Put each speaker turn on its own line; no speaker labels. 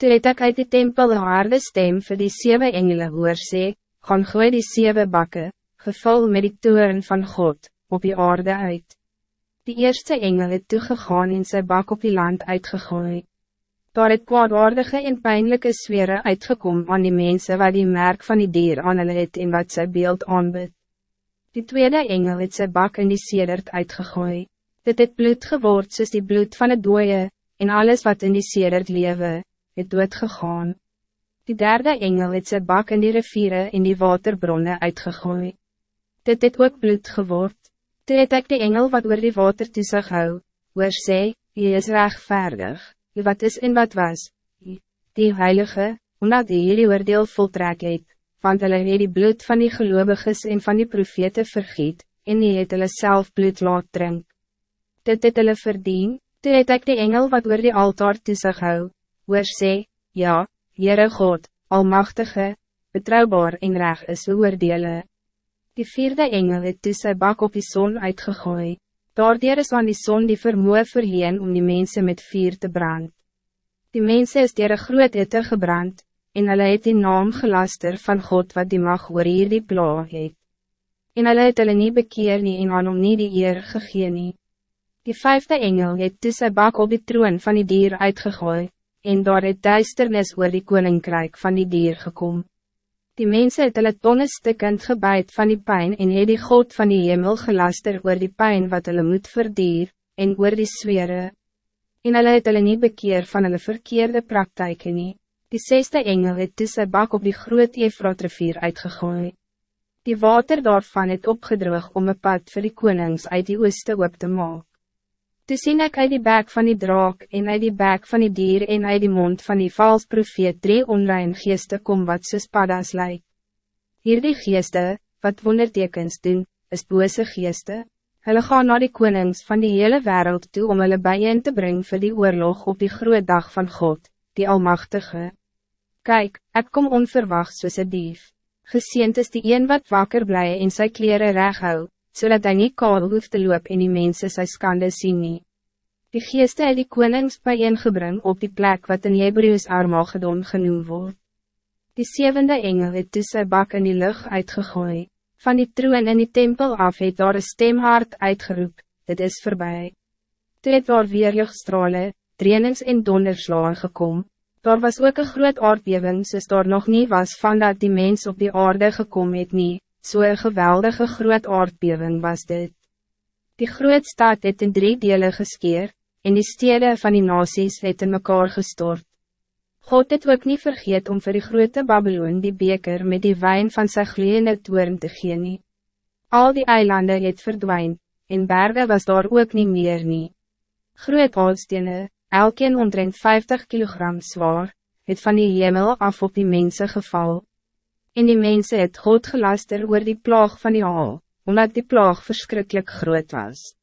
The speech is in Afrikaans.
Toe het ek uit die tempel een harde stem vir die zeven engelen hoor sê, gaan gooi die zeven bakken, gevul met die toeren van God, op die aarde uit. Die eerste engel het toegegaan en sy bak op die land uitgegooid. Daar het kwaadaardige en pijnlijke sfere uitgekom aan die mensen wat die merk van die dier aan hulle het en wat sy beeld aanbid. Die tweede engel het sy bak in die sedert uitgegooid. Dit het bloed geword soos die bloed van het dooie, en alles wat in die sedert lewe, het dood gegaan. Die derde engel het sy bak in die riviere en die waterbronnen uitgegooid. Dit het ook bloed geword. Toe het ek die engel wat oor die water toesig hou, oor sê, jy is rechtvaardig, jy wat is en wat was, jy, die heilige, omdat die hierdie oordeel voltrek het, want hulle het die bloed van die geloviges en van die profete vergiet, en die het hulle self bloed laat drink. Dit het hulle verdien, toe het ek die engel wat oor die altaar toesig hou, oor sê, ja, Heere God, Almachtige, betrouwbaar en reg is oordele. Die vierde engel het toe sy bak op die zon uitgegooi, daardoor is aan die zon die vermoe verleen om die mensen met vuur te brand. Die mensen is dier een groot ete gebrand, en hulle het die naam gelaster van God wat die mag oor hier die bla het. En hulle het hulle nie bekeer nie en aan hom nie die eer gegee nie. Die vijfde engel het toe sy bak op die troon van die dier uitgegooid, en daar het duisternis oor die koninkrijk van die dier gekom. Die mensen het hulle tonge stikkend gebuid van die pijn en het die God van die hemel gelaster oor die pijn wat hulle moet verdier, en oor die swere. En hulle het hulle nie bekeer van hulle verkeerde praktijken nie. Die zesde engel het sy bak op die groot Efratrivier uitgegooid. Die water daarvan het opgedroog om een pad voor die konings uit die ooste op te maken. Toe sien ek uit die bek van die draak en uit die bek van die dier en uit die mond van die vals profeet drie onrein geeste kom wat soos paddas lyk. Hierdie geeste, wat wondertekens doen, is bose geeste. Hulle gaan naar die konings van die hele wereld toe om hulle bijeen te brengen voor die oorlog op die groot dag van God, die Almachtige. Kijk, ik kom onverwacht soos een dief. Geseend is die een wat wakker blij en sy kleren recht hou, zodat hij niet kaal hoef te loop en die mensen sy skande sien nie. Die geeste het die konings bijeengebring op die plek wat in Hebrews Armagedon genoemd wordt. Die zevende engel het toe sy bak in die lucht uitgegooi, van die troon in die tempel af het daar een stemhard uitgeroep, dit is voorbij. Toe het daar weer lichtstrale, trainings en donderslaan gekom, daar was ook een groot aardbewing soos daar nog niet was van dat die mens op die aarde gekom het nie, Zo'n so geweldige groot aardbeving was dit. Die groot stad het in drie delen geskeer, en die steden van die nasies het in mekaar gestort. God het ook niet vergeet om voor die grote Babylon die beker met die wijn van sy gloeiende toorn te gee nie. Al die eilanden het verdwijn, en bergen was daar ook niet meer nie. Groot haalstene, elkeen omtrent 50 kilogram zwaar, het van die hemel af op die mensen geval. En die mensen het God gelaster oor die plaag van die haal, omdat die plaag verschrikkelijk groot was.